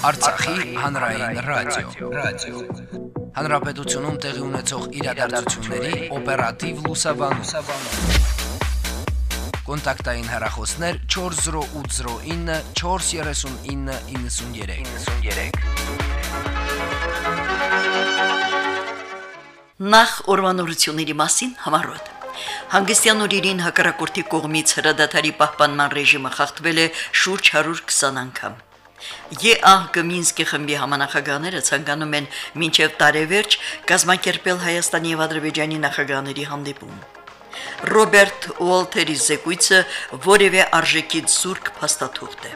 Արցախի հանրային ռադիո, ռադիո։ Հանրապետությունում տեղի ունեցող իրադարձությունների օպերատիվ լուսաբանում։ Կոնտակտային հեռախոսներ 40809 43993։ 93։ Նախ օրվանորությունների մասին համարոտ։ Հանգստյան օրերին հակառակորդի կողմից հրադադարի պահպանման ռեժիմը խախտվել է շուրջ 120 անգամ։ ԵԱՀԿ Մինսկի խմբի համանախագահները ցանկանում են մինչև տարեվերջ կազմակերպել Հայաստանի եւ Ադրբեջանի նախագահների հանդիպում։ Ռոբերտ Ուոլթերի զեկույցը որևէ արժեքից զուրկ փաստաթուղթ է։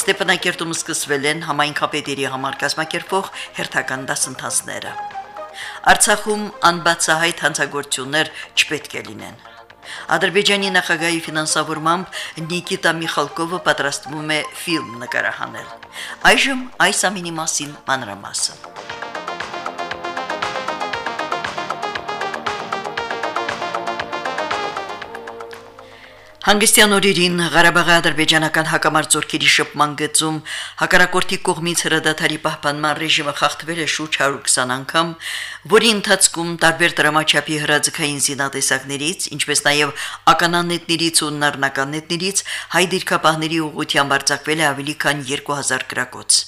Ստեփանակերտում սկսվել են համայնքապետերի համար կազմակերպող հերթական դասընթացները։ Արցախում անբացահայտ հանցագործություններ չպետք է լինեն։ Ադրբեջանի նախագահի ֆինանսավորմամբ Նիկիտա Միխալկովը պատրաստվում է ֆիլմ նկարահանել։ Այժմ այս ամինի մասին մանրամասն։ Հանգստյան օրերին Ղարաբաղի ադրբեջանական հակամարտությունների շփման գծում հակարակորթի կողմից հրադադարի պահպանման ռեժիմը խախտվել է շուրջ 120 անգամ, որի ընթացքում տարբեր դրամաչափի հրաձգային զինատեսակներից, ինչպես նաև ականանետներից ու նռնականետներից հայ դիրքապահների ուղղությամբ արձակվել է ավելի քան 2000 գրակոց։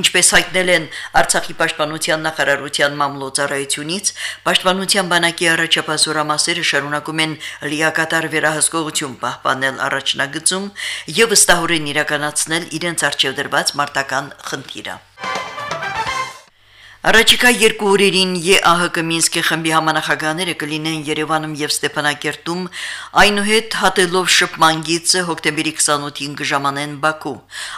Ինչպես հայտնել են Արցախի պաշտպանության նախարարության մամլոյցարայությունից, պաշտպանության բանակի առաջապահ զորամասերը շարունակում են լիակատար վերահսկողություն պահպանել առաջնագծում եւ վստահորեն իրականացնել իրենց արժեվ դրված մարտական խնդիրը։ Առաջիկա երկու օրերին ԵԱՀԿ Մինսկի խմբի համանախագահները կլինեն Երևանում եւ Ստեփանակերտում, այնուհետ հատելով շփման գիծը հոկտեմբերի 28-ին կժամանեն Բաքու։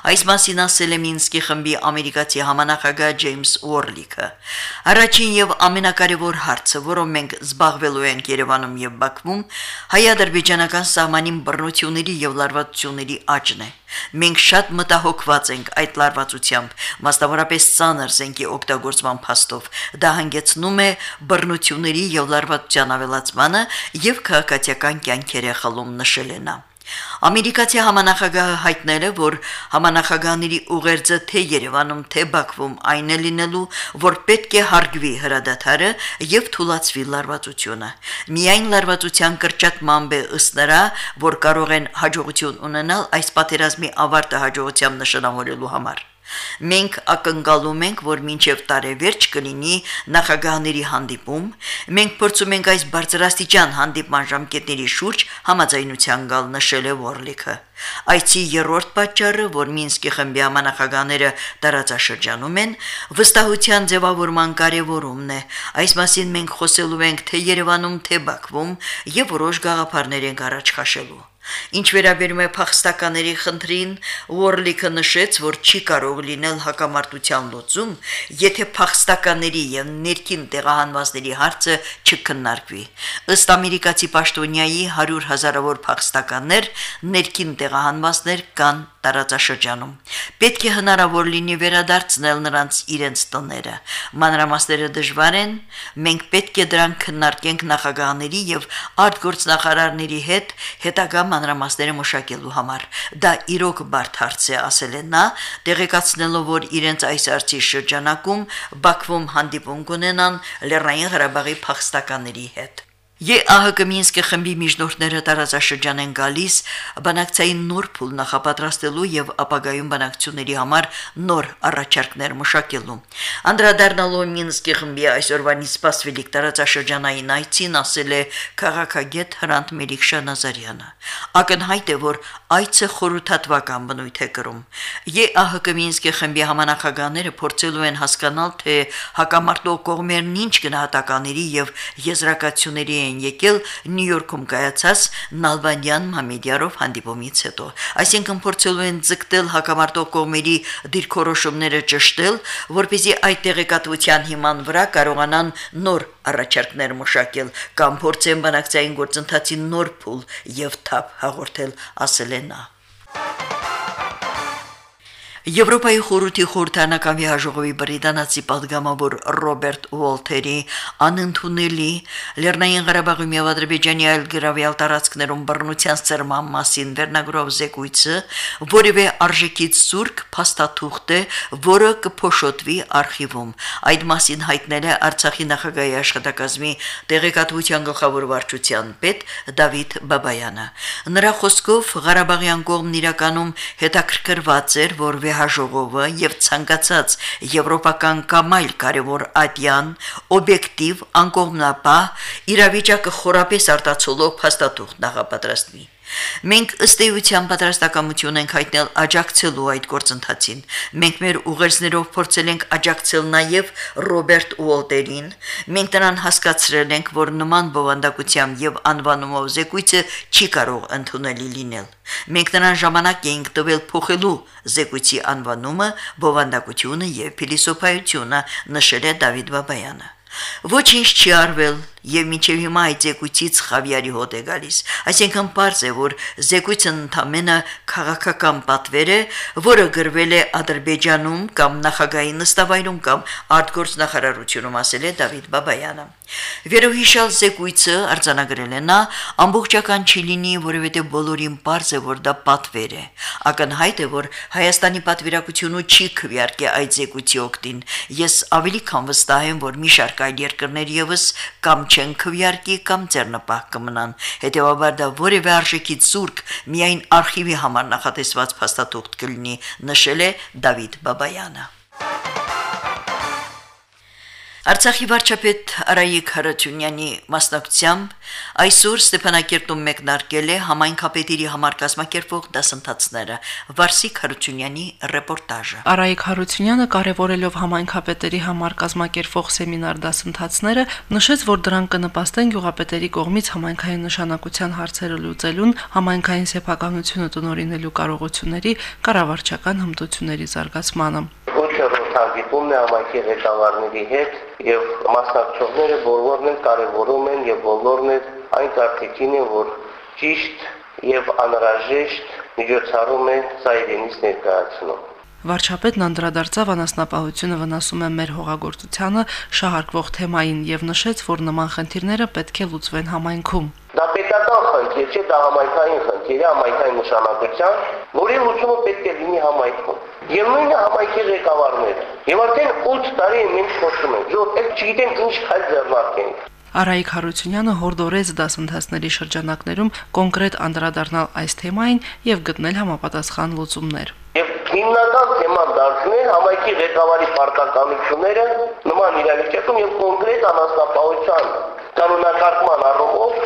Այս մասին ասել է Մինսկի խմբի ամերիկացի համանախագահ Ջեյմս Ուորլիկը։ Առաջին եւ ամենակարևոր հարցը, որով մենք զբաղվելու ենք Երևանում եւ Բաքվում, հայ-ադրբեջանական սահմանին բռնությունների եւ լարվածությունների աճն է։ Մենք շատ մտահոգված ենք այդ լարվածությամբ, մասնավորապես ցաներ զենքի օգտագործման փաստով։ Դա հանգեցնում է բռնությունների եւ լարվածության ավելացմանը եւ քաղաքացիական կյանքերի խլում նշել է նա։ Ամերիկացի համանախագահը հայտնել է, որ համանախագահների ուղերձը թե Երևանում, թե Բաքվում այն է լինելու, որ պետք է հարգվի հրադադարը եւ թույլաtsվի լարվածությունը։ Միայն լարվածության կրճատմամբ է ըստ նրա, որ կարող են հաջողություն ունենալ այս պատերազմի ավարտը հաջողությամբ նշանավորելու համար։ Մենք ակնկալում ենք, որ մինչև տարեվերջ կլինի նախագահների հանդիպում։ Մենք փորձում ենք այս բարձրաստիճան հանդիպման ժամկետների շուրջ համաձայնության գալ նշել է Որլիքը։ Այցի երրորդ պատճառը, որ Մինսկի խմբի համանախագահները տարածաշրջանում են, վստահության ձևավորման կարևորումն է։ Այս մասին մենք խոսելու ենք թե Երևանում, թե Բաքվում եւ որոշ գաղափարներ ենք առաջ քաշելու։ Ինչ վերաբերում է փախստականների խնդրին, Ուորլիկը նշեց, որ չի կարող լինել հակամարտության լուծում, եթե փախստականների եւ ներքին տեղահանվածների հարցը չքննարկվի։ Ըստ ամերիկացի պաշտոնյայի 100 հազարավոր փախստականներ ներքին տեղահանվածներ կան տարածաշրջանում։ Պետք է հնարավոր լինի վերադարձնել նրանց իրենց տները։ Մանրամասները դժվար են, մենք պետք է դրանք քննարկենք նախագահների եւ արտգործնախարարների հետ հետագա մանրամասները մշակելու համար։ Դա իրոք բարդ հարց է, ասել է նա, տեղեկացնելով, որ իրենց այս արծի շրջանակում Բաքվում հանդիպում կունենան Լեռնային Ղարաբաղի փախստականների հետ։ ԵԱՀԿ Մինսկի խմբի միջնորդները տարածաշրջան են գալիս բանակցային նոր փուլ նախապատրաստելու եւ ապագայում բանակցությունների համար նոր առաջարկներ մշակելու։ Անդրադառնալով Մինսկի խմբի այսօրվանից սպասվելիք տարածաշրջանային այցին ասել է քաղաքագետ Հրանտ Մերիքշանազարյանը։ Ակնհայտ է, որ այցը խորհրդատվական բնույթ է կրում։ ԵԱՀԿ Մինսկի խմբի համանախագահները փորձելու են հասկանալ, թե հակամարտող կողմերն ինչ գնահատականների եւ եզրակացությունների են եկել Նյու Յորքում կայացած Նալբանդյան Մամեդյարով հանդիպումից հետո։ Այսինքն փորձելու են ձգտել հակամարտող կողմերի դիրքորոշումները ճշտել, որպեսզի այդ տեղեկատվության հիման վրա կարողանան նոր առաջարկներ մշակել կամ փորձեն բանակցային գործընթացի նոր փուլ եւ թափ հաղորդել, ասել է նա։ Եվրոպայի խորհրդի խորհրդանական վիայժողովի բրիտանացի падգամավոր Ռոբերտ Ուոլթերի անընդունելի Լեռնային Ղարաբաղի եւ Ադրբեջանի այլ գրավյալ տարածքներում բռնության ծերման մասին վերնագրով զեկույցը, որևէ արժեքից սուրկ փաստաթուղթ է, որը կփոշոտվի արխիվում։ Այդ մասին հայտնել է Արցախի նախագահի աշխատակազմի տեղեկատվության գլխավոր վարչության պետ Դավիթ Բաբայանը։ Նրա խոսքով Ղարաբաղյան կողմն իրականում հետաքրքրված էր, որ վեհաժողովը եւ ցանկացած եվրոպական կամ այլ կարևոր ատյան օբյեկտիվ անկողմնապահ իրավիճակը խորապես արտացոլող փաստաթուղթ նախապատրաստվի։ Մենք ըստ էության պատրաստակամություն ենք հայտնել աջակցելու այդ գործընթացին։ Մենք մեր ուղերձներով փորձել ենք աջակցել նաև Ռոբերտ Ուոլտերին։ Մենք նրան հասկացրել ենք, որ նման բովանդակությամբ եւ անվանումով զեկույցը չի կարող ընդունելի լինել։ Մենք նրան ժամանակ էինք տվել փոխելու զեկույցի անվանումը, բովանդակությունը եւ փիլիսոփայությունը, նշել է Դավիթ Բաբայանը։ Ոչինչ չի արվել եւ մինչեւ հիմա այդ զեկույցից խավիարի հոտ է գալիս։ Այսինքն པարզ է, որ զեկույցը ընդամենը քաղաքական պատվեր է, որը գրվել է Ադրբեջանում կամ նախագահի նստավայրում կամ արտգործնախարարությունում, ասել է Դավիթ Բաբայանը։ Վերոհիշալ զեկույցը արձանագրել է նա ամբողջական չի լինի, որովհետև բոլորին པարզ է, որ դա պատվեր է։ Ակնհայտ է, որ Հայաստանի պատվիրակությունը չի քվեարկի այդ զեկույցի օկտին։ Ես ավելի քան վստահ եմ, որ մի շարք այլ երկրներ եւս կամ չեն քվեարկի կամ ձեռնպահ կմնան։ Հետևաբար դա որևէ արժեքից զուրկ միայն արխիվի համար նախատեսված փաստաթուղթ կլինի, նշել է Դավիթ Բաբայանը։ Արցախի վարչապետ Արայիկ Հարությունյանի մասնակցությամբ այսօր Ստեփանակերտում մեկնարկել է համայնքապետերի համար կազմակերպվող դասընթացները։ Վարսիկ Հարությունյանի ռեպորտաժը։ Արայիկ Հարությունյանը կարևորելով համայնքապետերի համար կազմակերպվող սեմինար դասընթացները նշեց, որ դրանք կնպաստեն գյուղապետերի կողմից համայնքային նշանակության հարցերը լուծելուն, համայնքային սեփականությունը տնօրինելու կարողությունների, կառավարչական հմտությունների զարգացմանը հանդիպումն է համայնքի ղեկավարների հետ եւ մասնակցողները բոլորն են կարևորում են եւ բոլորն են այն կարծիքին են, որ ճիշտ եւ անհրաժեշտ միջոցառում է ծայրենից ներկայացնում։ Վարչապետն անդրադարձավ անասնապահությունը վնասում է մեր հողագործությանը շահարկվող թեմային եւ նշեց, որ նման խնդիրները պետք է լուծվեն համայնքում։ Դա պետական խնդիր չէ, դա համայնքային խնդիր է, համայնքային նշանակության, որի լուծումը պետք է լինի համայնքում։ Եվ նույնը համայնքի ղեկավարները։ Եվ արդեն 8 տարի է մենք խոսում ենք, որ այդ չգիտեմ ինչ քայլ ձեռնարկենք։ Արայիկ Հարությունյանը հորդորեց դասընթացների շրջանակներում կոնկրետ անդրադառնալ այս թեմային եւ գտնել համապատասխան լուծումներ։ Եվ հիմնական թեման դարձնել համայնքի ղեկավարի պարտականությունները նման իրավիճակում եւ կոնկրետ անաստապահության կանոնակարգման առումով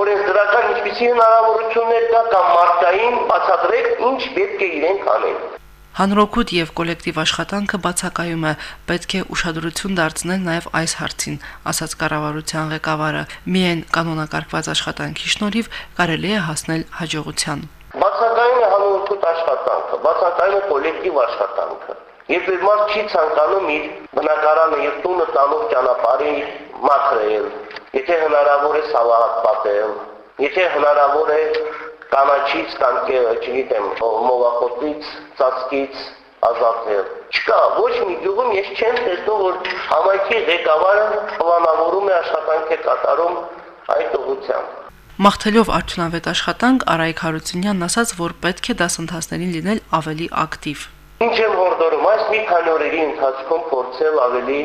օրենսդրական ինչպիսի հնարավորություններ կա կամ մարդկային բացատրեք ինչ պետք է իրենք անեն։ Հանրօգուտ եւ կոլեկտիվ աշխատանքը բացակայում է, պետք է ուշադրություն դարձնել նաեւ այս հարցին, ասաց կառավարության ղեկավարը։ Միայն կանոնակարգված աշխատանքի շնորհիվ կարելի է հասնել հաջողության։ Բացակայում է հանրօգուտ աշխատանքը, բացակայում է կոլեկտիվ աշխատանքը։ Եթե մարդ չի ցանկանում իր բնակարանը եւ տունը տանող ճանապարհի մաքրել, եթե հնարավոր է սալատ պատել, եթե հնարավոր է կանաչից կամ չգիտեմ մովախոտից, ծածկից ազատել։ Չկա, ոչ մի գյուղում ես չեմ տեսնում, որ համայնքի ղեկավարը պլանավորում է աշխատանք է կատարում այդ ուղղությամբ։ Մաղթելով արդյունավետ աշխատանք Արայք Հարությունյանն ասաց, որ պետք է դասընթացներին լինել ավելի ակտիվ։ Ինչ եմ հորդորում, այս մի քանի օրերի ընթացքում փորձել ավելի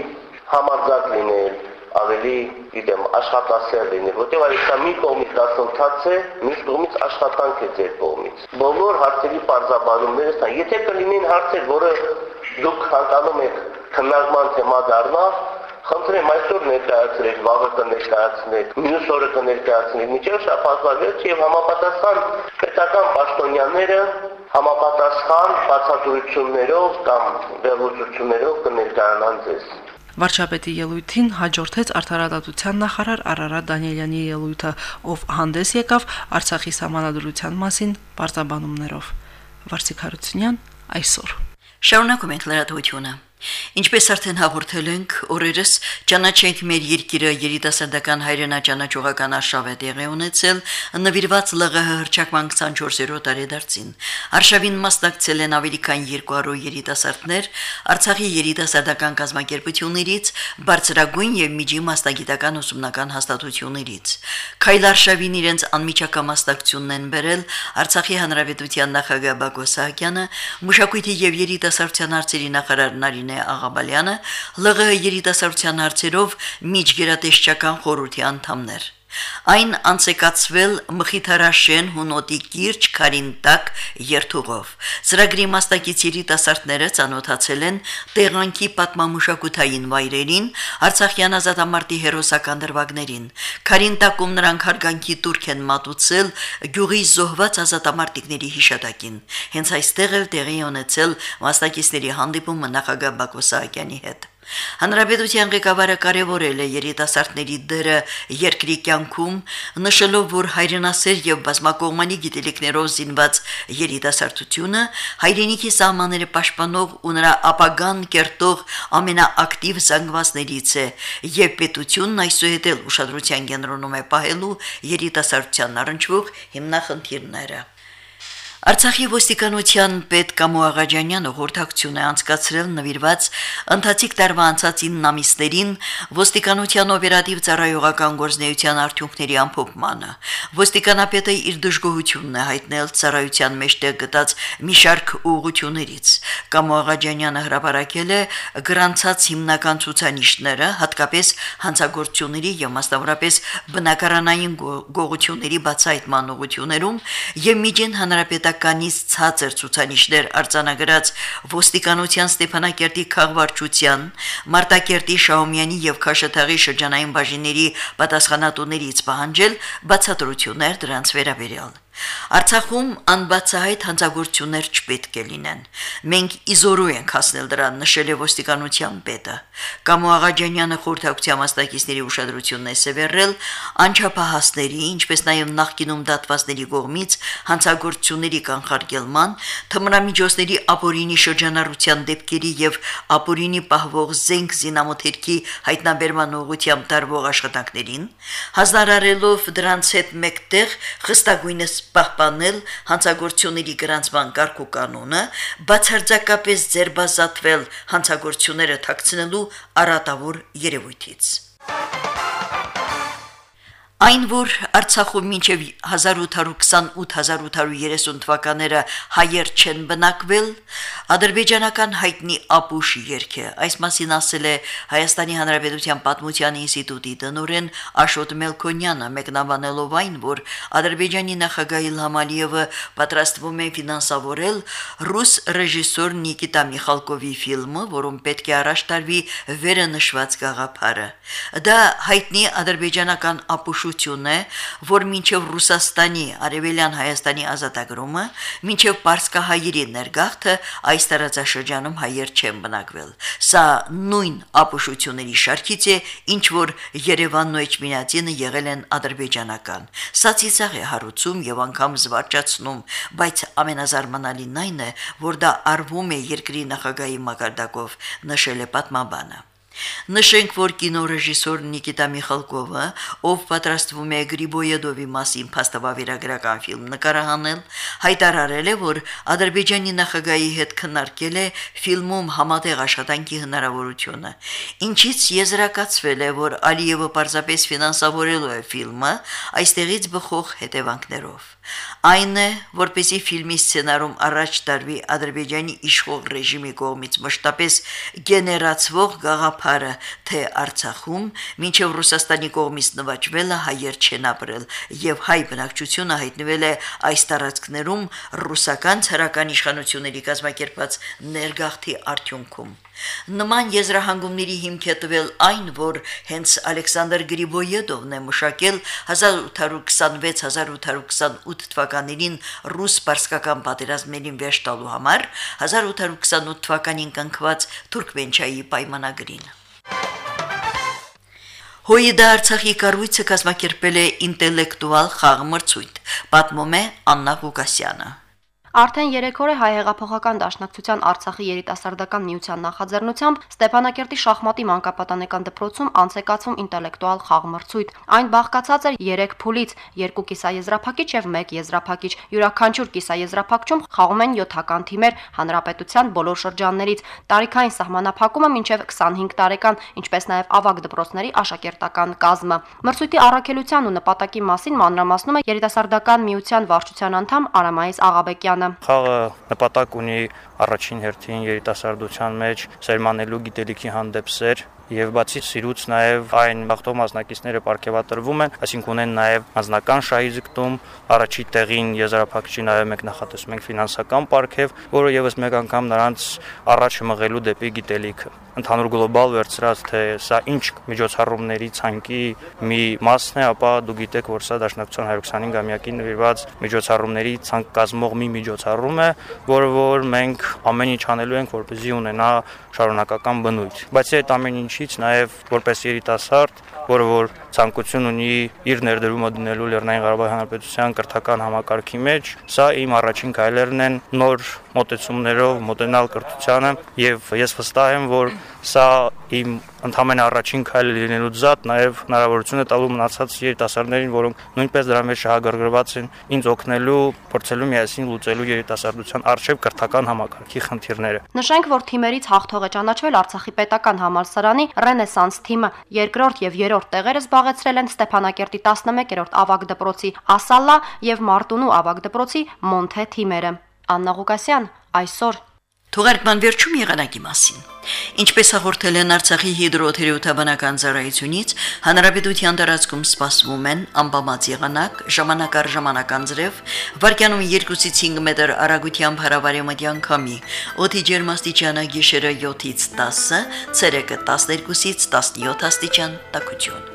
համարձակ լինել, ավելի, գիտեմ, աշխատասեր լինի, որտեղ այս մի կողմից դասընթաց է, մյուս կողմից աշխատանք է ձեր կողմից։ Բոլոր հարցերի բարձաբանումները սա, եթե կլինեն հարցեր, որը դուք ցանկանում եք քննարկման թեմա դառնա, խնդրեմ այսօր ներկայացրեք, վաղը կներկայացնեք, մյուս օրը կներկայացնեք, միջև շաբաթվա եւ համապատասխան պետական պաշտոնյաները համապատասխան բացատրություններով կամ վերլուծություններով կներկայանան ձեզ։ Վարչապետի ելույթին հաջորդեց արտարադատության նախարար Արարատ Դանիելյանի ելույթը, ով հանդես եկավ Արցախի համանadrության մասին բարձաբանումներով։ Վարսիկ Հարությունյան այսօր։ Շարունակում ենք լրատվությունը։ Ինչպես արդեն հաղորդել ենք, օրերս ճանաչենք մեր երկիրը երիտասարդական հայրենաճանաչողական արշավ է տեղի ունեցել նվիրված ԼՂՀ հրճակման 24-րդ տարեդարձին։ Արշավին մասնակցել են ավելի քան 200 երիտասարդներ Արցախի երիտասարդական կազմակերպություններից, բարձրագույն եւ միջի մասնագիտական ուսումնական հաստատություններից։ Քայլ արշավին իրենց անմիջական մասնակցությունն են բերել Արցախի հանրապետության նախագահ Բակո Սահակյանը, մշակույթի եւ երիտասարդության հարցերի նախարար Նարինե Աղաբալյանը, ԼՂՀ երիտասարդության հարցերով միջգերատեսչական խորհրդի անդամներ։ Այն անցեկացվել Մխիթարաշեն հունոտի կիրճ Քարինտակ երթուղով։ Ծրագրի մասնակիցների տասարտները ցանոթացել են տեղանքի պատմամշակութային վայրերին, Արցախյան ազատամարտի հերոսական դրվագներին։ Քարինտակում նրանք հարգանքի турք են մատուցել գյուղի զոհված ազատամարտիկների հիշատակին։ Հենց այստեղ էլ տեղի ունեցել մասնակիցների հանդիպումը նախագահ Բակո Սահակյանի հետ։ Հանրապետության ղեկավարը կարևորել է երիտասարդների դերը երկրի կյանքում, նշելով, որ հայրենասեր եւ բազմակողմանի գիտելիքներով զինված երիտասարդությունը հայրենիքի սահմանները պաշտպանող ու նրա ապագան կերտող ամենաակտիվ զանգվածներից է, եւ պետությունն այսուհետ էլ ուշադրության կենտրոնում է պահելու երիտասարդության առնչվող հիմնախնդիրները։ Արցախի ոստիկանության պետ Կամո Աղաջանյանը հորթակցություն է անցկացրել նվիրված ընթացիկ տարվա անցած 9 ամիսներին ոստիկանության օպերատիվ ծառայողական գործնեության արդյունքների ամփոփմանը։ Ոստիկանապետը իր դժգոհությունն է հայտնել ծառայության մեջտեղ գտած մի շարք ուղղություններից։ Կամո Աղաջանյանը հրապարակել է գրանցած հիմնական ցուցանիշները, հատկապես հանցագործությունների եւ մասնավորապես բնակարանային գողությունների բացահայտման ուղղություններում եւ միջին հանրապետական քանից ցածր ցուցանիշներ արձանագրած ոստիկանության Ստեփանակերտի քաղաքվարչության, Մարտակերտի Շահումյանի եւ Քաշաթաղի շրջանային բաժինների պատասխանատուներից պահանջել բացատրություններ դրանց վերաբերյալ։ Արցախում անբացահայտ հանցագործություններ չպետք է լինեն։ Մենք իզորու ենք հասնել դրան, նշել է ոստիկանության պետը։ Կամո Աղաջանյանը խորհրդակցության մասնակիցների ուշադրությունն է սևեռել անչափահասների, ինչպես նաև նախկինում դատվածների կողմից հանցագործությունների կանխարգելման, թմրամիջոցների ապօրինի շրջանառության դեպքերի եւ ապօրինի պահվող զենք զինամոթերքի հայտնաբերման ուղղությամբ տարվող աշխատանքներին, հազարարելով դրանց հետ մեկտեղ խստագույնս պահպանել հանցագործությունների գրանցման կարգ ու կանոնը, բացարձակապես ձերբազատվել հանցագործությունները ཐակցնելու արատավոր երևույթից։ Այն, որ Արցախում մինչև 1828-1830 թվականները հայեր չեն բնակվել, ադրբեջանական հայտնի ապուշ երգ է։ Այս մասին ասել է Հայաստանի Հանրապետության Պատմության ինստիտուտի տնօրեն Աշոտ Մելքոնյանը, մեկնաբանելով այն, որ Ադրբեջանի նախագահ Իլհամ Ալիևը պատրաստվում է ֆինանսավորել ռուս ռեժիսոր Նիկիտա Միխալկովի ֆիլմը, որում պետք է առաջ տարվի վերը նշված գաղափարը։ Դա հայտնի ադրբեջանական ապուշ հիշություն է, որ մինչև Ռուսաստանի, Արևելյան Հայաստանի ազատագրումը, մինչև Պարսկահայերի ներգաղթը այս տարածաշրջանում հայեր չեն բնակվել։ Սա նույն ապուշությունների շարքից է, ինչ որ Երևանն ու Էջմիածինը եղել են ադրբեջանական։ Սա ցիծաղ է հարուցում եւ անգամ զվարճացնում, բայց ամենազարմանալին այն է, որ դա արվում է երկրի նախագահի մակարդակով, նշել է պատմաբանը։ Նշենք, որ կինոռեժիսոր Նիկիտա Միխալկովը, ով պատրաստվում է Գրիբոյեդովի մասին փաստավավերագրական ֆիլմ նկարահանել, հայտարարել է, որ Ադրբեջանի նախագահի հետ քննարկել է ֆիլմում համատեղ աշխատանքի հնարավորությունը, ինչից եզրակացվել է, որ Ալիևը պարզապես ֆինանսավորելու է ֆիլմը այստեղից բխող հետևանքներով։ Այն է, որպեսի ֆիլմի սցենարում առաջ տարվի Ադրբեջանի իշխող ռեժիմի կողմից մշտապես գեներացվող գաղափարը, թե Արցախում մինչև Ռուսաստանի կողմից նվաճվելը հայեր չեն ապրել եւ հայ բնակչությունը հայտնվել է այս տարածքներում ռուսական ցարական իշխանությունների կազմակերպած ներգաղթի արդյունքում։ Նման եզրահանգումների հիմք է տվել այն, որ հենց Ալեքսանդր Գրիբոյեդովն է մշակել 1826-1828 թվականներին ռուս-պարսկական պատերազմներին վերջ տալու համար 1828 թվականին կնքված Թուրքմենչայի պայմանագրին։ Հույդա Արցախի կառույցը կազմակերպել է ինտելեկտուալ խաղ մրցույթ, պատմում է Աննա Ղուկասյանը։ Արդեն 3 օր է հայ հեղափոխական դաշնակցության Արցախի երիտասարդական միության նախաձեռնությամբ Ստեփանակերտի շախմատի մանկապատանեկան դպրոցում անց է կացվում ինտելեկտուալ խաղմրցույթ։ Այն բաղկացած էր 3 փուլից՝ 2 կիսաեզրափակիչ եւ 1 եզրափակիչ։ Յուրաքանչյուր կիսաեզրափակչում խաղում են 7-ական թիմեր հանրապետության բոլոր շրջաններից։ Տարիքային սահմանափակումը մինչև 25 տարեկան, ինչպես նաեւ ավագ դպրոցների աշակերտական կազմը։ Մրցույթի առաքելության ու նպատակի մասին մանրամասնում է երիտասարդական միության վարչության անդամ Արամայիս Աղաբեկյանը։ Խաղը նպատակ ունի առաջին հերթին երիտասարդության մեջ սերմանելու գիտելիքի հանդեպ սեր եւ բացի սիրուց նաեւ այն բախտող մասնակիցները ապարգևատրվում են, այսինքն ունեն նաեւ անձնական շահի զգտում, առաջի տեղին եզրափակչի նաեւ մենք նախատեսում ենք ֆինանսական ապարգև, որը եւս մեկ անգամ նրանց առաջ մղելու դեպի գիտելիքը ընդհանուր գլոբալ վերցրած թե սա ինչ միջոցառումների ցանկի մի մասն է, ապա դու գիտեք, որ սա Դաշնակցության 125-ամյակին նվիրված միջոցառումների ցանկ կազմող մի միջոցառում է, որը որ մենք ամեն ինչ անելու ենք, որպեսզի ունենա շարունակական բնույթ։ Բայց այդ ամեն ինչից նաև որպես երիտասարդ, որը որ ցանկություն ունի իր ներդրումը դնելու Լեռնային Ղարաբաղի Հանրապետության կրթական համակարգի մեջ, սա իմ առաջին քայլերն են նոր մոտեցումներով մոտենալ կրթությանը եւ ես վստահ եմ, որ սա իմ ընդհանրեն առաջին քայլը լինելու զատ նաև հնարավորություն է տալու մնացած երիտասարդներին, որոնք նույնպես դրա մեջ շահագրգռված են, ինձ օգնելու, փորձելու միասին լուծելու երիտասարդության արժեվ կրթական համակարգի խնդիրները։ Նշենք, որ թիմերից հաղթող է ճանաչվել Արցախի պետական համալսարանի Ռենեսանս թիմը։ Երկրորդ եւ երրորդ տեղերը զբաղեցրել են Ստեփանակերտի 11-րդ ավագ դպրոցի Ասալա եւ Մարտունու ավագ դպրոցի Մոնթե թիմերը։ Աննա Ղուկասյան այսօր Թողարկման վերջում եղանակի մասին։ Ինչպես հաղորդել են Արցախի հիդրոթերապևտաբանական ծառայությունից, հանրապետության տարածքում սպասվում են անբավարար եղանակ, ժամանակ առ ժամանակ անձրև, վարկյանում 2-ից 5 մետր արագությամբ հարավարեմտյան քամի, օդի ջերմաստիճանը գիշերը 7-ից 10, ցերեկը 12-ից 17 աստիճան տաքություն։